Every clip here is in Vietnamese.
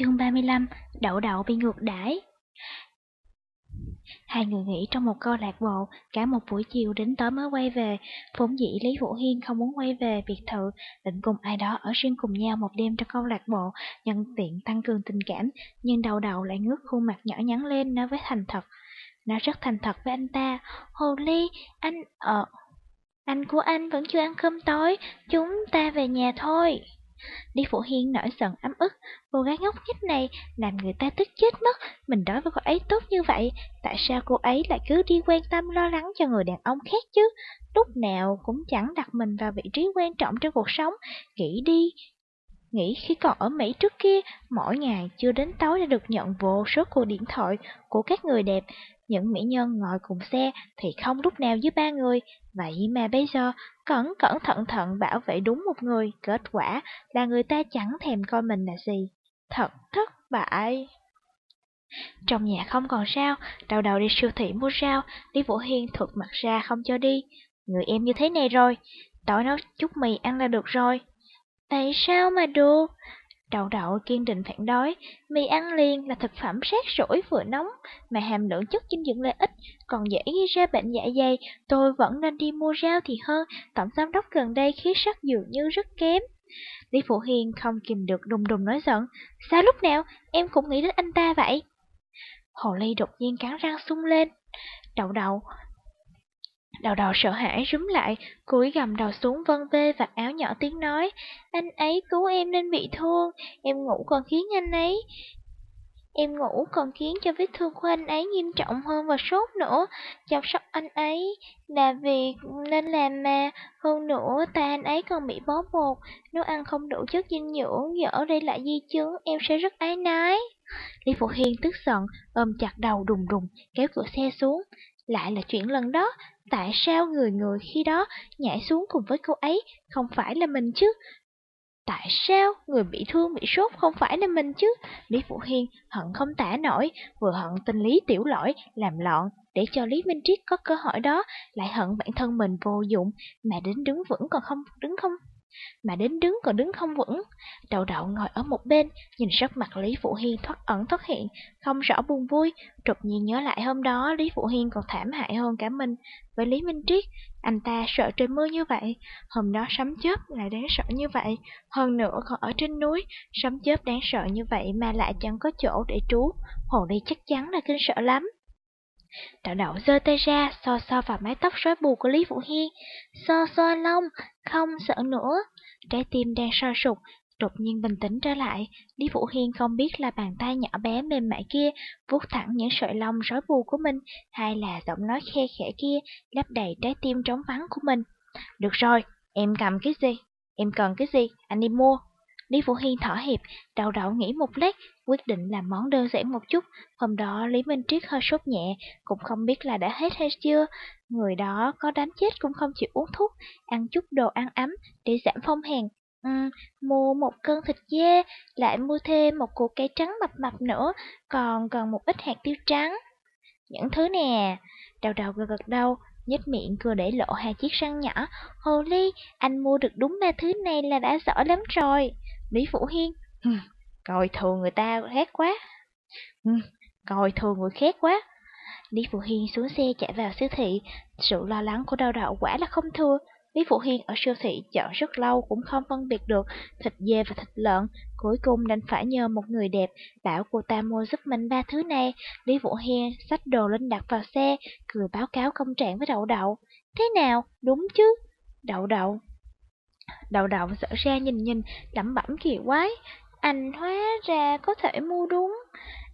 Chương 35 Đậu đậu bị ngược đãi Hai người nghỉ trong một câu lạc bộ, cả một buổi chiều đến tối mới quay về. Vốn dĩ Lý Vũ Hiên không muốn quay về biệt thự, định cùng ai đó ở riêng cùng nhau một đêm trong câu lạc bộ, nhân tiện tăng cường tình cảm, nhưng đầu đầu lại ngước khuôn mặt nhỏ nhắn lên nói với thành thật. Nó rất thành thật với anh ta, Hồ Ly, anh ở... Anh của anh vẫn chưa ăn cơm tối, chúng ta về nhà thôi. Lý Phổ Hiên nổi giận ấm ức, cô gái ngốc nghếch này làm người ta tức chết mất, mình đối với cô ấy tốt như vậy, tại sao cô ấy lại cứ đi quan tâm lo lắng cho người đàn ông khác chứ? Lúc nào cũng chẳng đặt mình vào vị trí quan trọng trong cuộc sống, nghĩ đi. Nghĩ khi còn ở Mỹ trước kia, mỗi ngày chưa đến tối đã được nhận vô số cuộc điện thoại của các người đẹp, những mỹ nhân ngồi cùng xe thì không lúc nào dưới ba người, vậy mà bây giờ cẩn cẩn thận thận bảo vệ đúng một người, kết quả là người ta chẳng thèm coi mình là gì. Thật thất bại. Trong nhà không còn sao, đầu đầu đi siêu thị mua rau, Lý Vũ Hiên thuật mặt ra không cho đi. Người em như thế này rồi, tối nấu chút mì ăn là được rồi. Tại sao mà được? Đậu đậu kiên định phản đối, mì ăn liền là thực phẩm sát sủi vừa nóng, mà hàm lượng chất dinh dưỡng lại ít, còn dễ gây ra bệnh dạ dày, tôi vẫn nên đi mua rau thì hơn, tổng giám đốc gần đây khí sắc dường như rất kém. Lý Phụ Hiền không kìm được đùng đùng nói giận, sao lúc nào em cũng nghĩ đến anh ta vậy? Hồ Ly đột nhiên cắn răng sung lên, đậu đậu Đầu đầu sợ hãi rúm lại, cúi gầm đầu xuống vân vê và áo nhỏ tiếng nói, anh ấy cứu em nên bị thương, em ngủ còn khiến anh ấy. Em ngủ còn khiến cho vết thương của anh ấy nghiêm trọng hơn và sốt nữa, chăm sóc anh ấy là việc nên làm mà, hơn nữa ta anh ấy còn bị bó bột, nếu ăn không đủ chất dinh dưỡng, dở đây lại di chứng, em sẽ rất ái nái. Lý Phụ Hiên tức giận, ôm chặt đầu đùng đùng, kéo cửa xe xuống. Lại là chuyện lần đó, tại sao người người khi đó nhảy xuống cùng với cô ấy không phải là mình chứ? Tại sao người bị thương bị sốt không phải là mình chứ? Lý Phụ Hiên hận không tả nổi, vừa hận tình Lý Tiểu Lỗi làm loạn để cho Lý Minh Triết có cơ hội đó, lại hận bản thân mình vô dụng mà đến đứng vững còn không đứng không mà đến đứng còn đứng không vững. Đậu đậu ngồi ở một bên, nhìn sắc mặt Lý Phụ Hiên thoát ẩn thoát hiện, không rõ buồn vui, Trục nhiên nhớ lại hôm đó Lý Phụ Hiên còn thảm hại hơn cả mình. Với Lý Minh Triết, anh ta sợ trời mưa như vậy, hôm đó sấm chớp lại đáng sợ như vậy, hơn nữa còn ở trên núi, sấm chớp đáng sợ như vậy mà lại chẳng có chỗ để trú, hồ đi chắc chắn là kinh sợ lắm. Đậu đậu giơ tay ra, so so vào mái tóc rối bù của Lý Vũ Hiên. So so lông, không sợ nữa. Trái tim đang sôi sụt, đột nhiên bình tĩnh trở lại. Lý Vũ Hiên không biết là bàn tay nhỏ bé mềm mại kia vuốt thẳng những sợi lông rối bù của mình, hay là giọng nói khe khẽ kia lấp đầy trái tim trống vắng của mình. Được rồi, em cầm cái gì? Em cần cái gì? Anh đi mua. Lý Vũ Hiên thở hiệp, đầu đầu nghĩ một lát, quyết định làm món đơn giản một chút. Hôm đó Lý Minh Triết hơi sốt nhẹ, cũng không biết là đã hết hay chưa. Người đó có đánh chết cũng không chịu uống thuốc, ăn chút đồ ăn ấm để giảm phong hàn. Ừ, mua một cân thịt dê, lại mua thêm một củ cây trắng mập mập nữa, còn cần một ít hạt tiêu trắng. Những thứ nè, đầu đầu gật gật đầu, nhếch miệng cười để lộ hai chiếc răng nhỏ. Hồ ly, anh mua được đúng ba thứ này là đã giỏi lắm rồi. Lý Phủ Hiên, coi thường người ta khác quá. coi thường người khác quá. Lý Phụ Hiên xuống xe chạy vào siêu thị, sự lo lắng của đau đầu quả là không thua. Lý Phụ Hiên ở siêu thị chọn rất lâu cũng không phân biệt được thịt dê và thịt lợn, cuối cùng đành phải nhờ một người đẹp bảo cô ta mua giúp mình ba thứ này. Lý Phụ Hiên xách đồ lên đặt vào xe, cười báo cáo công trạng với đậu đậu. Thế nào, đúng chứ? Đậu đậu. Đậu đậu dở ra nhìn nhìn, lẩm bẩm kỳ quái. Anh hóa ra có thể mua đúng.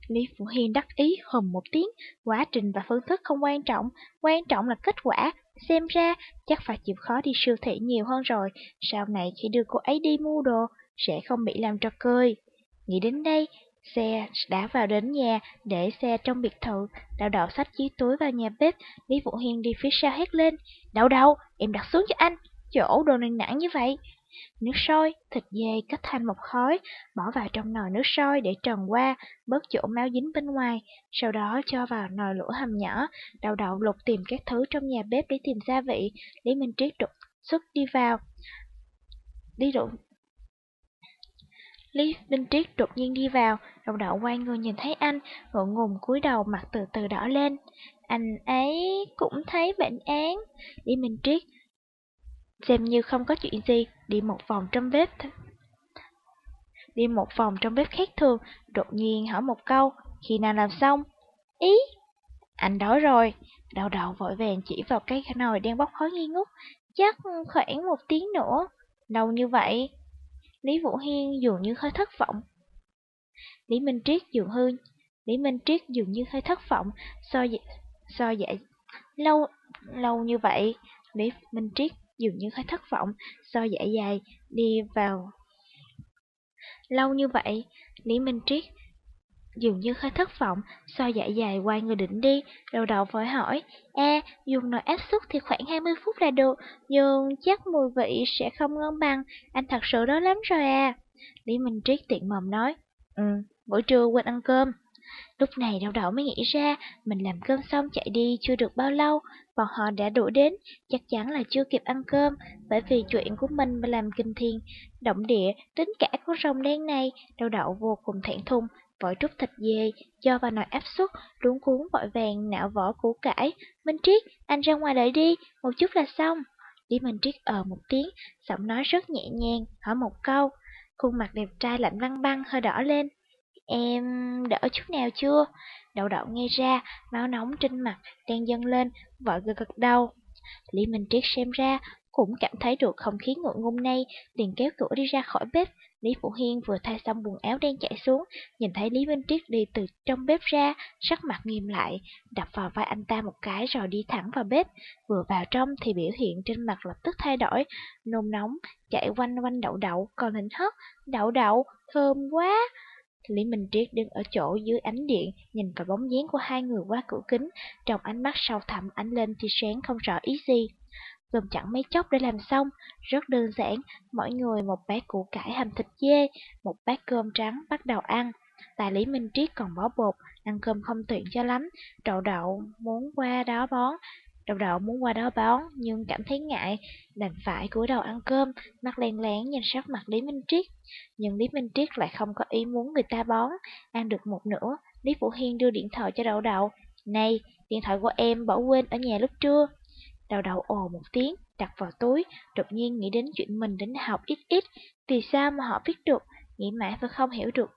Lý Phụ Hiên đắc ý hùm một tiếng, quá trình và phương thức không quan trọng, quan trọng là kết quả. Xem ra, chắc phải chịu khó đi siêu thị nhiều hơn rồi, sau này khi đưa cô ấy đi mua đồ, sẽ không bị làm trò cười. Nghĩ đến đây, xe đã vào đến nhà, để xe trong biệt thự, đào đậu sách chiếc túi vào nhà bếp, Lý Phụ Hiên đi phía sau hét lên, đậu đậu, em đặt xuống cho anh, chỗ đồ này nặng như vậy. Nước sôi, thịt dê cắt thành một khối, bỏ vào trong nồi nước sôi để trần qua, bớt chỗ máu dính bên ngoài, sau đó cho vào nồi lửa hầm nhỏ, đầu đậu lục tìm các thứ trong nhà bếp để tìm gia vị, Lý Minh Triết đột xuất đi vào. Đi đụng Lý Minh Triết đột nhiên đi vào, đầu đậu quay người nhìn thấy anh, ngượng ngùng cúi đầu mặt từ từ đỏ lên. Anh ấy cũng thấy bệnh án. Lý Minh Triết xem như không có chuyện gì, đi một vòng trong bếp. Đi một vòng trong bếp khác thường, đột nhiên hỏi một câu, khi nào làm xong? Ý, anh đói rồi. Đầu đầu vội vàng chỉ vào cái nồi đang bốc khói nghi ngút, chắc khoảng một tiếng nữa. Lâu như vậy, Lý Vũ Hiên dường như hơi thất vọng. Lý Minh Triết dường hư, Lý Minh Triết dường như hơi thất vọng, so vậy, so dạy lâu, lâu như vậy, Lý Minh Triết dường như hơi thất vọng, so dạ dài, đi vào. Lâu như vậy, Lý Minh Triết dường như hơi thất vọng, so dạ dài quay người định đi, đầu đầu vội hỏi, a dùng nồi áp suất thì khoảng 20 phút là được, nhưng chắc mùi vị sẽ không ngon bằng, anh thật sự đó lắm rồi à. Lý Minh Triết tiện mồm nói, ừ, buổi trưa quên ăn cơm. Lúc này đầu đầu mới nghĩ ra, mình làm cơm xong chạy đi chưa được bao lâu, bọn họ đã đuổi đến, chắc chắn là chưa kịp ăn cơm, bởi vì chuyện của mình mà làm kinh thiên, động địa, tính cả con rồng đen này, đầu đậu vô cùng thẹn thùng, vội trút thịt dê, cho vào nồi áp suất, luống cuốn vội vàng nạo vỏ củ cải. Minh Triết, anh ra ngoài đợi đi, một chút là xong. Lý Minh Triết ờ một tiếng, giọng nói rất nhẹ nhàng, hỏi một câu. Khuôn mặt đẹp trai lạnh băng băng hơi đỏ lên. Em đỡ chút nào chưa? Đậu đậu nghe ra, máu nóng trên mặt đang dâng lên, vội gật gật đầu. Lý Minh Triết xem ra, cũng cảm thấy được không khí ngượng ngùng này, liền kéo cửa đi ra khỏi bếp. Lý Phụ Hiên vừa thay xong quần áo đen chạy xuống, nhìn thấy Lý Minh Triết đi từ trong bếp ra, sắc mặt nghiêm lại, đập vào vai anh ta một cái rồi đi thẳng vào bếp. Vừa vào trong thì biểu hiện trên mặt lập tức thay đổi, nôn nóng, chạy quanh quanh đậu đậu, còn hình hất, đậu đậu, thơm quá. Lý Minh Triết đứng ở chỗ dưới ánh điện, nhìn vào bóng dáng của hai người qua cửa kính, trong ánh mắt sâu thẳm ánh lên thì sáng không rõ ý gì. Gồm chẳng mấy chốc để làm xong, rất đơn giản, mỗi người một bát củ cải hầm thịt dê, một bát cơm trắng bắt đầu ăn. Tài Lý Minh Triết còn bó bột, ăn cơm không tiện cho lắm, Trậu đậu muốn qua đó bón, Đậu đậu muốn qua đó bón, nhưng cảm thấy ngại, đành phải cúi đầu ăn cơm, mắt len lén nhìn sắc mặt Lý Minh Triết. Nhưng Lý Minh Triết lại không có ý muốn người ta bón, ăn được một nửa, Lý Vũ Hiên đưa điện thoại cho đậu đậu. Này, điện thoại của em bỏ quên ở nhà lúc trưa. Đậu đậu ồ một tiếng, đặt vào túi, đột nhiên nghĩ đến chuyện mình đến học ít ít, vì sao mà họ biết được, nghĩ mãi vẫn không hiểu được.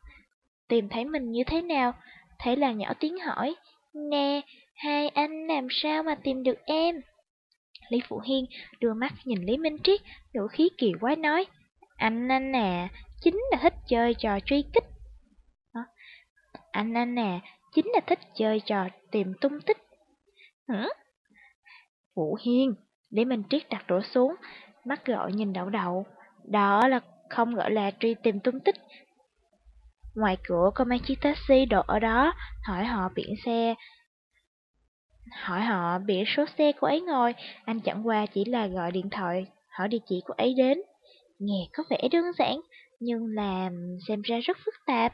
Tìm thấy mình như thế nào? Thế là nhỏ tiếng hỏi, Nè, hai anh làm sao mà tìm được em? Lý Phụ Hiên đưa mắt nhìn Lý Minh Triết, ngữ khí kỳ quái nói, anh anh nè, chính là thích chơi trò truy kích. Anh anh nè, chính là thích chơi trò tìm tung tích. Hử? Vũ Hiên, Lý Minh Triết đặt đổ xuống, mắt gọi nhìn đậu đậu. Đó là không gọi là truy tìm tung tích. Ngoài cửa có mấy chiếc taxi đổ ở đó, hỏi họ biển xe hỏi họ biển số xe của ấy ngồi, anh chẳng qua chỉ là gọi điện thoại, hỏi địa chỉ của ấy đến. Nghe có vẻ đơn giản, nhưng làm xem ra rất phức tạp.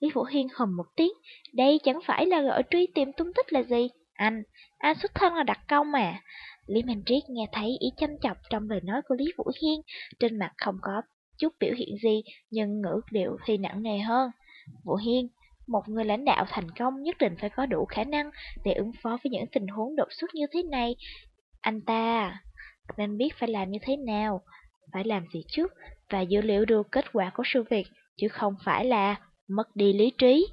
Lý Vũ Hiên hầm một tiếng, đây chẳng phải là gọi truy tìm tung tích là gì. Anh, anh xuất thân là đặc công mà. Lý Minh Triết nghe thấy ý chăm chọc trong lời nói của Lý Vũ Hiên, trên mặt không có chút biểu hiện gì, nhưng ngữ điệu thì nặng nề hơn. Vũ Hiên, một người lãnh đạo thành công nhất định phải có đủ khả năng để ứng phó với những tình huống đột xuất như thế này. Anh ta nên biết phải làm như thế nào, phải làm gì trước và dữ liệu được kết quả của sự việc, chứ không phải là mất đi lý trí.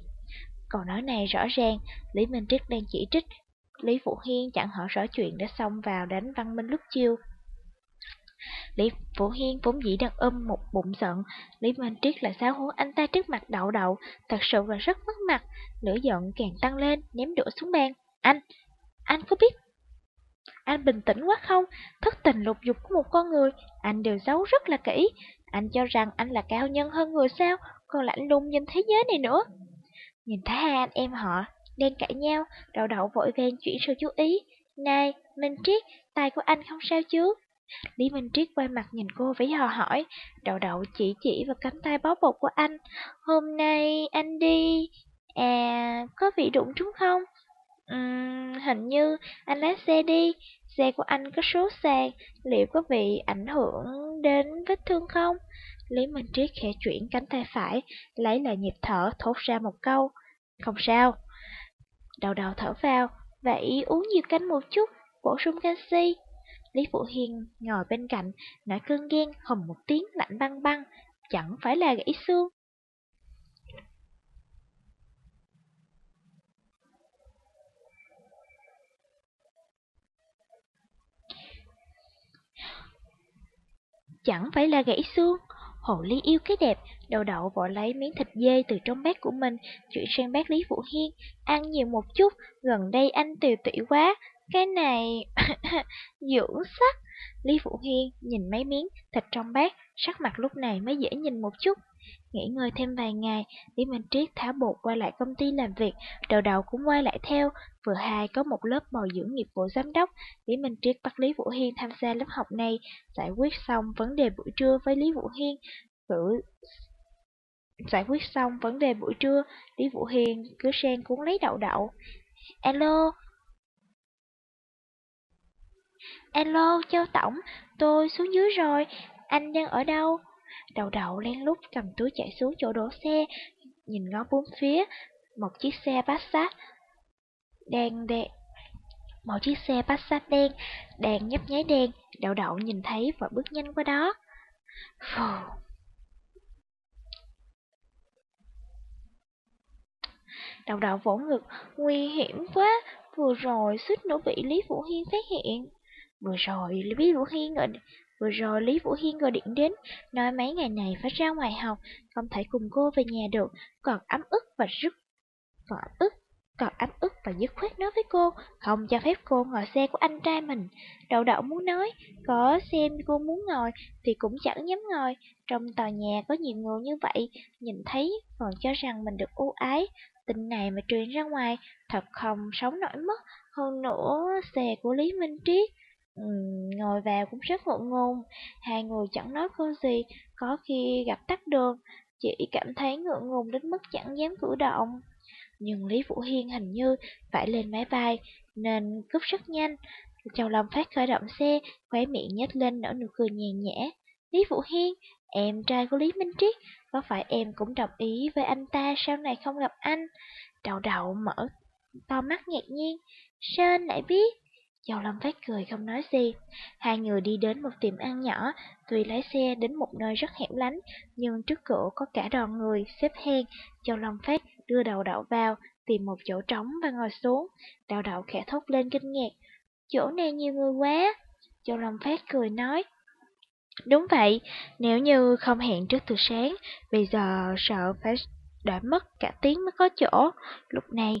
câu nói này rõ ràng, Lý Minh Triết đang chỉ trích, Lý Phụ Hiên chẳng hỏi rõ chuyện đã xông vào đánh Văn Minh lúc chiều. Lý Vũ Hiên vốn dĩ đang ôm một bụng giận, Lý Minh Triết lại xáo hố anh ta trước mặt đậu đậu, thật sự là rất mất mặt, lửa giận càng tăng lên, ném đũa xuống bàn. Anh, anh có biết anh bình tĩnh quá không? Thất tình lục dục của một con người, anh đều giấu rất là kỹ. Anh cho rằng anh là cao nhân hơn người sao, còn lạnh lùng nhìn thế giới này nữa. Nhìn thấy hai anh em họ đang cãi nhau, đậu đậu vội vàng chuyển sự chú ý. Này, Minh Triết, tay của anh không sao chứ? Lý Minh Triết quay mặt nhìn cô với hò hỏi, đậu đậu chỉ chỉ vào cánh tay bó bột của anh. Hôm nay anh đi... À, có bị đụng trúng không? Uhm, hình như anh lái xe đi, xe của anh có số sàn, liệu có bị ảnh hưởng đến vết thương không? Lý Minh Triết khẽ chuyển cánh tay phải, lấy lại nhịp thở, thốt ra một câu. Không sao. Đầu đầu thở vào, vậy uống nhiều canh một chút, bổ sung canxi. Lý Phụ Hiên ngồi bên cạnh, nổi cơn ghen, hùng một tiếng lạnh băng băng, chẳng phải là gãy xương. Chẳng phải là gãy xương, Hồ Ly yêu cái đẹp, đầu đậu vội lấy miếng thịt dê từ trong bát của mình, chuyển sang bát Lý Phụ Hiên, ăn nhiều một chút, gần đây anh tiều tụy quá, cái này... dưỡng sắc. Lý Phụ Hiên nhìn mấy miếng thịt trong bát, sắc mặt lúc này mới dễ nhìn một chút. Nghỉ ngơi thêm vài ngày, Lý Minh Triết tháo bột quay lại công ty làm việc, đầu đầu cũng quay lại theo. Vừa hai có một lớp bồi dưỡng nghiệp vụ giám đốc, Lý Minh Triết bắt Lý Vũ Hiên tham gia lớp học này, giải quyết xong vấn đề buổi trưa với Lý Vũ Hiên. Cử Giải quyết xong vấn đề buổi trưa, Lý Vũ Hiên cứ sen cuốn lấy đậu đậu. Alo, Alo, Châu Tổng, tôi xuống dưới rồi, anh đang ở đâu? Đầu đậu len lút cầm túi chạy xuống chỗ đổ xe, nhìn ngó bốn phía, một chiếc xe Passat đang đen. Một chiếc xe Passat đen đang nhấp nháy đen. đậu đậu nhìn thấy và bước nhanh qua đó. Phù. Đậu đậu vỗ ngực, nguy hiểm quá, vừa rồi suýt nữa bị Lý Vũ Hiên phát hiện. Vừa rồi Lý Vũ Hiên gọi vừa rồi Lý Vũ Hiên gọi điện đến, nói mấy ngày này phải ra ngoài học, không thể cùng cô về nhà được, còn ấm ức và rất còn ấm ức, còn ấm ức và dứt khoát nói với cô, không cho phép cô ngồi xe của anh trai mình. Đậu đậu muốn nói, có xem cô muốn ngồi thì cũng chẳng dám ngồi. Trong tòa nhà có nhiều người như vậy, nhìn thấy còn cho rằng mình được ưu ái. Tin này mà truyền ra ngoài, thật không sống nổi mất. Hơn nữa, xe của Lý Minh Triết Ngồi vào cũng rất ngượng ngùng, hai người chẳng nói câu gì, có khi gặp tắt đường, chỉ cảm thấy ngượng ngùng đến mức chẳng dám cử động. Nhưng Lý Vũ Hiên hình như phải lên máy bay, nên cướp rất nhanh. Châu Long Phát khởi động xe, khóe miệng nhếch lên nở nụ cười nhàn nhã. Lý Vũ Hiên, em trai của Lý Minh Triết, có phải em cũng đồng ý với anh ta sau này không gặp anh? Đầu đầu mở to mắt ngạc nhiên, sao anh lại biết? Châu Lâm Phát cười không nói gì. Hai người đi đến một tiệm ăn nhỏ, tuy lái xe đến một nơi rất hẻm lánh, nhưng trước cửa có cả đoàn người xếp hen. Châu Lâm Phát đưa đầu đậu vào, tìm một chỗ trống và ngồi xuống. Đậu đậu khẽ thốt lên kinh ngạc. Chỗ này nhiều người quá. Châu Lâm Phát cười nói. Đúng vậy, nếu như không hẹn trước từ sáng, bây giờ sợ phải đợi mất cả tiếng mới có chỗ. Lúc này,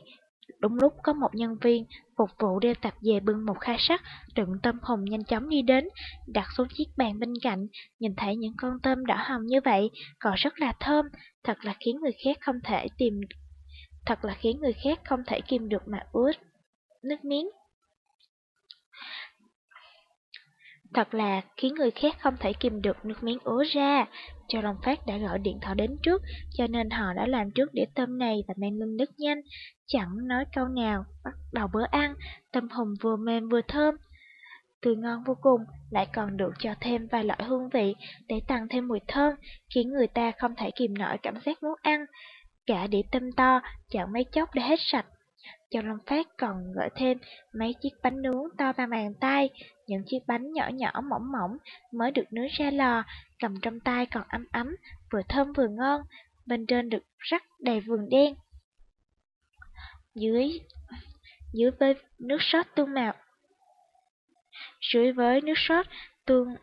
Đúng lúc có một nhân viên phục vụ đeo tạp dề bưng một khay sắt đựng tôm hùm nhanh chóng đi đến, đặt xuống chiếc bàn bên cạnh, nhìn thấy những con tôm đỏ hồng như vậy, còn rất là thơm, thật là khiến người khác không thể tìm thật là khiến người khác không thể kìm được mà ướt nước miếng. Thật là khiến người khác không thể kìm được nước miếng ứa ra. Châu Long Phát đã gọi điện thoại đến trước, cho nên họ đã làm trước để tôm này và mang lên nước nhanh. Chẳng nói câu nào, bắt đầu bữa ăn, tôm hùm vừa mềm vừa thơm. Tươi ngon vô cùng, lại còn được cho thêm vài loại hương vị để tăng thêm mùi thơm, khiến người ta không thể kìm nổi cảm giác muốn ăn. Cả đĩa tôm to, chẳng mấy chốc đã hết sạch. Châu Long Phát còn gọi thêm mấy chiếc bánh nướng to bằng bàn tay, những chiếc bánh nhỏ nhỏ mỏng mỏng mới được nướng ra lò, cầm trong tay còn ấm ấm, vừa thơm vừa ngon, bên trên được rắc đầy vườn đen. Dưới dưới với nước sốt tương màu dưới với nước sốt tương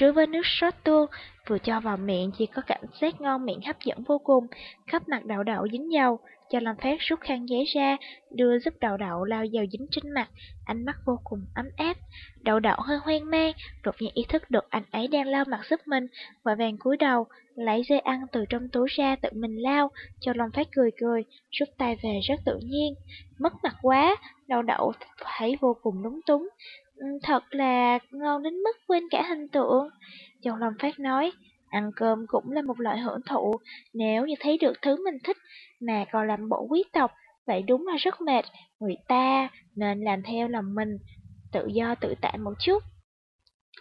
dưới với nước sốt tương vừa cho vào miệng chỉ có cảm giác ngon miệng hấp dẫn vô cùng khắp mặt đậu đậu dính dầu cho làm Phát rút khăn giấy ra, đưa giúp đậu đậu lao dầu dính trên mặt, ánh mắt vô cùng ấm áp. Đậu đậu hơi hoang mang, đột nhiên ý thức được anh ấy đang lao mặt giúp mình, vội vàng cúi đầu, lấy dây ăn từ trong túi ra tự mình lao, cho lòng Phát cười cười, rút tay về rất tự nhiên. Mất mặt quá, đậu đậu thấy vô cùng lúng túng. Thật là ngon đến mức quên cả hình tượng. Chồng Lâm Phát nói, Ăn cơm cũng là một loại hưởng thụ, nếu như thấy được thứ mình thích mà còn làm bộ quý tộc, vậy đúng là rất mệt, người ta nên làm theo lòng mình, tự do tự tại một chút.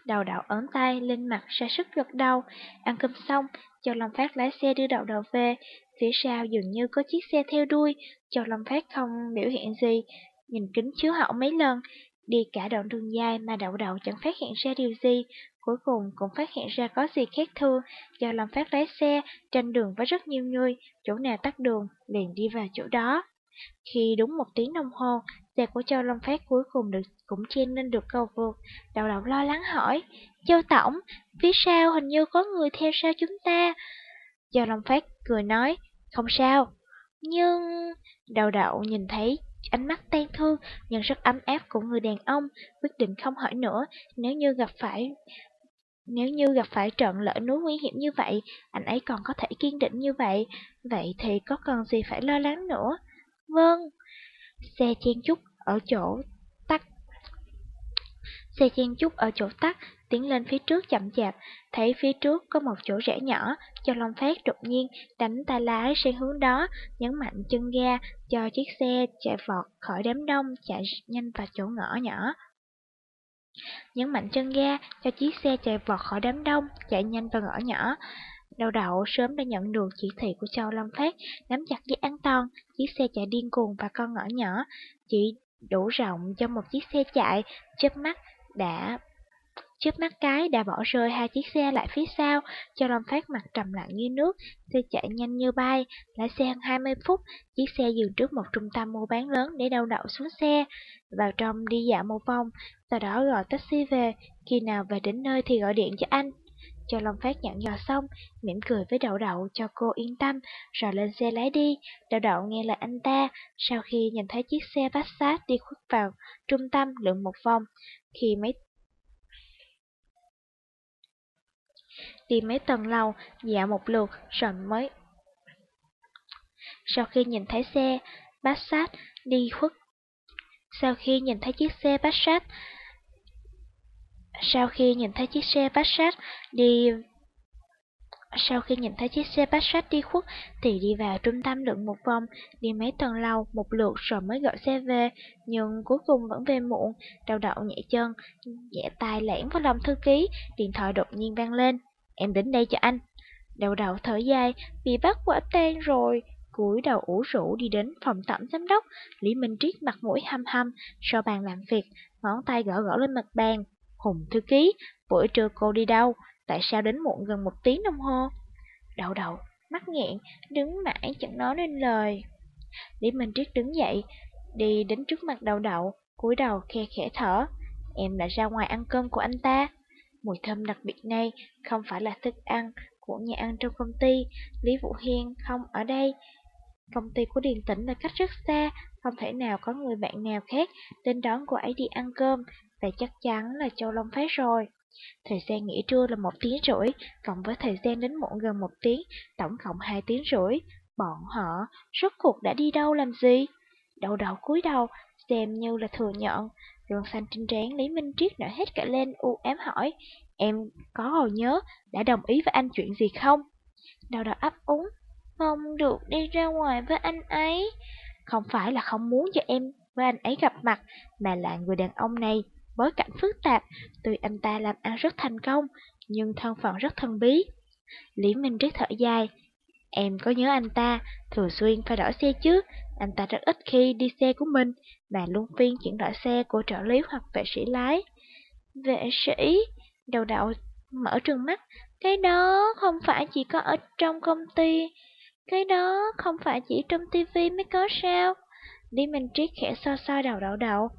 Đầu đậu ấn tay lên mặt ra sức gật đầu. Ăn cơm xong, Châu Long Phát lái xe đưa đầu đầu về. Phía sau dường như có chiếc xe theo đuôi. Châu Long Phát không biểu hiện gì. Nhìn kính chiếu hậu mấy lần. Đi cả đoạn đường dài mà đậu đậu chẳng phát hiện ra điều gì. Cuối cùng cũng phát hiện ra có gì khác thường. Do Long Phát lái xe, tranh đường với rất nhiều người. Chỗ nào tắt đường, liền đi vào chỗ đó. Khi đúng một tiếng đồng hồ, xe của Châu Long Phát cuối cùng được cũng chen lên được cầu vượt. Đầu đầu lo lắng hỏi, Châu Tổng, phía sau hình như có người theo sau chúng ta. Châu Long Phát cười nói, không sao. Nhưng... Đầu đậu nhìn thấy ánh mắt tan thương nhưng rất ấm áp của người đàn ông, quyết định không hỏi nữa, nếu như gặp phải nếu như gặp phải trận lỡ núi nguy hiểm như vậy, anh ấy còn có thể kiên định như vậy, vậy thì có cần gì phải lo lắng nữa. Vâng. Xe chen chúc ở chỗ tắt. Xe chen chúc ở chỗ tắt, tiến lên phía trước chậm chạp, thấy phía trước có một chỗ rẽ nhỏ, cho Long Phát đột nhiên đánh tay lái sang hướng đó, nhấn mạnh chân ga cho chiếc xe chạy vọt khỏi đám đông chạy nhanh vào chỗ ngõ nhỏ. Nhấn mạnh chân ga cho chiếc xe chạy vọt khỏi đám đông chạy nhanh vào ngõ nhỏ. Đầu đậu sớm đã nhận được chỉ thị của Châu long Phát, nắm chặt dây an toàn, chiếc xe chạy điên cuồng và con ngõ nhỏ, chỉ đủ rộng cho một chiếc xe chạy, chớp mắt đã Chớp mắt cái đã bỏ rơi hai chiếc xe lại phía sau, cho Lâm Phát mặt trầm lặng như nước, xe chạy nhanh như bay, lái xe hơn 20 phút, chiếc xe dừng trước một trung tâm mua bán lớn để đau đậu xuống xe, vào trong đi dạo một vòng, sau đó gọi taxi về, khi nào về đến nơi thì gọi điện cho anh. Cho Long Phát nhận dò xong, mỉm cười với Đậu Đậu cho cô yên tâm, rồi lên xe lái đi. Đậu Đậu nghe lời anh ta, sau khi nhìn thấy chiếc xe Passat đi khuất vào trung tâm lượn một vòng, khi mấy đi mấy tầng lầu, dạo một lượt rồi mới. Sau khi nhìn thấy xe bát sát đi khuất, sau khi nhìn thấy chiếc xe bát sát, sau khi nhìn thấy chiếc xe bát sát đi sau khi nhìn thấy chiếc xe bát sát đi khuất thì đi vào trung tâm lượn một vòng, đi mấy tầng lầu một lượt rồi mới gọi xe về, nhưng cuối cùng vẫn về muộn, đầu đậu nhẹ chân, nhẹ tay lẻn vào lòng thư ký, điện thoại đột nhiên vang lên, em đến đây cho anh. Đầu đầu thở dài, bị bắt quả tang rồi, cúi đầu ủ rũ đi đến phòng tổng giám đốc, Lý Minh Triết mặt mũi hăm hăm, sau bàn làm việc, ngón tay gõ gõ lên mặt bàn. Hùng thư ký, buổi trưa cô đi đâu? Tại sao đến muộn gần một tiếng đồng hồ? Đậu đậu, mắt nghẹn, đứng mãi chẳng nói nên lời. Lý Minh Triết đứng dậy, đi đến trước mặt đậu đậu, cúi đầu khe khẽ thở. Em đã ra ngoài ăn cơm của anh ta. Mùi thơm đặc biệt này không phải là thức ăn của nhà ăn trong công ty. Lý Vũ Hiên không ở đây. Công ty của Điền Tĩnh là cách rất xa, không thể nào có người bạn nào khác đến đón cô ấy đi ăn cơm, vậy chắc chắn là Châu Long Phát rồi. Thời gian nghỉ trưa là một tiếng rưỡi, cộng với thời gian đến muộn gần một tiếng, tổng cộng hai tiếng rưỡi. Bọn họ rốt cuộc đã đi đâu làm gì? Đầu đầu cúi đầu, xem như là thừa nhận. Gương xanh trên trán Lý Minh Triết nở hết cả lên u ám hỏi, em có hồi nhớ đã đồng ý với anh chuyện gì không? Đầu đầu ấp úng, không được đi ra ngoài với anh ấy. Không phải là không muốn cho em với anh ấy gặp mặt, mà là người đàn ông này bối cảnh phức tạp, tuy anh ta làm ăn rất thành công, nhưng thân phận rất thần bí. Lý Minh Triết thở dài, em có nhớ anh ta, thường xuyên phải đổi xe chứ, anh ta rất ít khi đi xe của mình, mà luôn phiên chuyển đổi xe của trợ lý hoặc vệ sĩ lái. Vệ sĩ, đầu đầu mở trừng mắt, cái đó không phải chỉ có ở trong công ty, cái đó không phải chỉ trong tivi mới có sao. Lý Minh Triết khẽ so so đầu đầu đầu.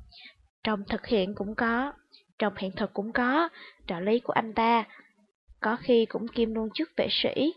Trong thực hiện cũng có, trong hiện thực cũng có, trợ lý của anh ta, có khi cũng kim luôn chức vệ sĩ.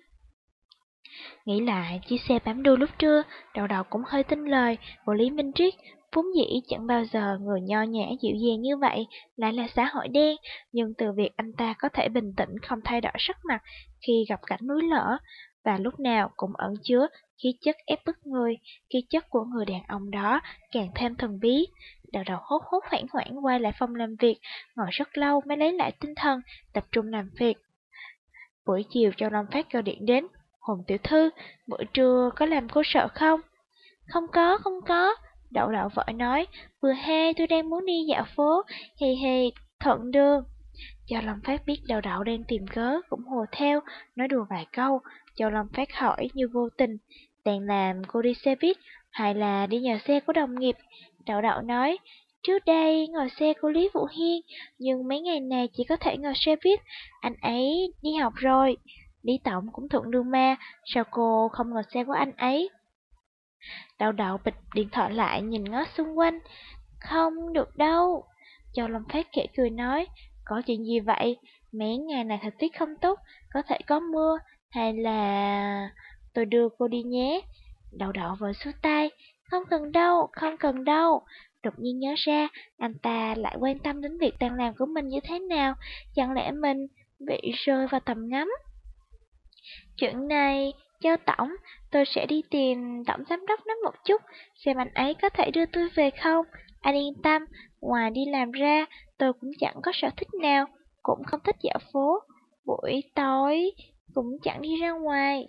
Nghĩ lại, chiếc xe bám đuôi lúc trưa, đầu đầu cũng hơi tin lời của Lý Minh Triết, vốn dĩ chẳng bao giờ người nho nhã dịu dàng như vậy lại là xã hội đen, nhưng từ việc anh ta có thể bình tĩnh không thay đổi sắc mặt khi gặp cảnh núi lở, và lúc nào cũng ẩn chứa khí chất ép bức người, khí chất của người đàn ông đó càng thêm thần bí. Đầu đầu hốt hốt hoảng hoảng quay lại phòng làm việc, ngồi rất lâu mới lấy lại tinh thần, tập trung làm việc. Buổi chiều cho Long Phát gọi điện đến, Hùng tiểu thư, bữa trưa có làm cô sợ không? Không có, không có, đậu đậu vội nói, vừa he tôi đang muốn đi dạo phố, hì hì, thuận đường. Châu Lâm Phát biết Đậu đậu đang tìm cớ, cũng hồ theo, nói đùa vài câu. Châu Lâm Phát hỏi như vô tình, đang làm cô đi xe buýt hay là đi nhờ xe của đồng nghiệp? Đậu đậu nói, trước đây ngồi xe của Lý Vũ Hiên, nhưng mấy ngày này chỉ có thể ngồi xe buýt, anh ấy đi học rồi. Lý Tổng cũng thuận đường ma, sao cô không ngồi xe của anh ấy? đào đậu bịch điện thoại lại nhìn ngó xung quanh, không được đâu. Châu Long Phát khẽ cười nói, có chuyện gì vậy? Mấy ngày này thời tiết không tốt, có thể có mưa, hay là... Tôi đưa cô đi nhé. Đậu đậu vội xuống tay, không cần đâu, không cần đâu. Đột nhiên nhớ ra, anh ta lại quan tâm đến việc đang làm của mình như thế nào, chẳng lẽ mình bị rơi vào tầm ngắm. Chuyện này, cho Tổng, tôi sẽ đi tìm Tổng Giám đốc nói một chút, xem anh ấy có thể đưa tôi về không. Anh yên tâm, ngoài đi làm ra, tôi cũng chẳng có sở thích nào, cũng không thích dạo phố. Buổi tối, cũng chẳng đi ra ngoài.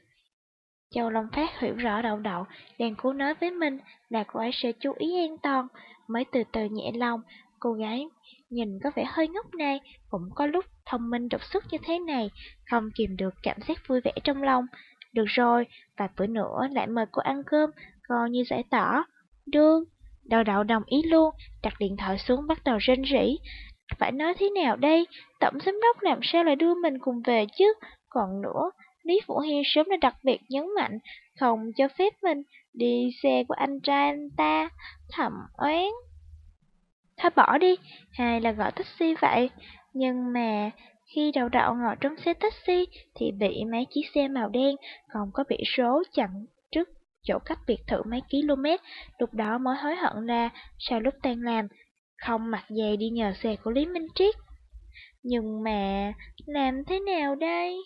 Châu Long Phát hiểu rõ đậu đậu, đang cố nói với mình là cô ấy sẽ chú ý an toàn, mới từ từ nhẹ lòng. Cô gái nhìn có vẻ hơi ngốc này, cũng có lúc thông minh độc xuất như thế này, không kìm được cảm giác vui vẻ trong lòng. Được rồi, và bữa nữa lại mời cô ăn cơm, coi như giải tỏa. Đương, đầu đậu đồng ý luôn, đặt điện thoại xuống bắt đầu rên rỉ. Phải nói thế nào đây, tổng giám đốc làm sao lại đưa mình cùng về chứ? Còn nữa, Lý Vũ Hiên sớm đã đặc biệt nhấn mạnh, không cho phép mình đi xe của anh trai anh ta, thẩm oán. Thôi bỏ đi, hay là gọi taxi vậy? Nhưng mà khi đầu đậu ngồi trong xe taxi thì bị mấy chiếc xe màu đen còn có biển số chặn trước chỗ cách biệt thự mấy km. Lúc đó mới hối hận ra sao lúc tan làm, không mặc giày đi nhờ xe của Lý Minh Triết. Nhưng mà làm thế nào đây?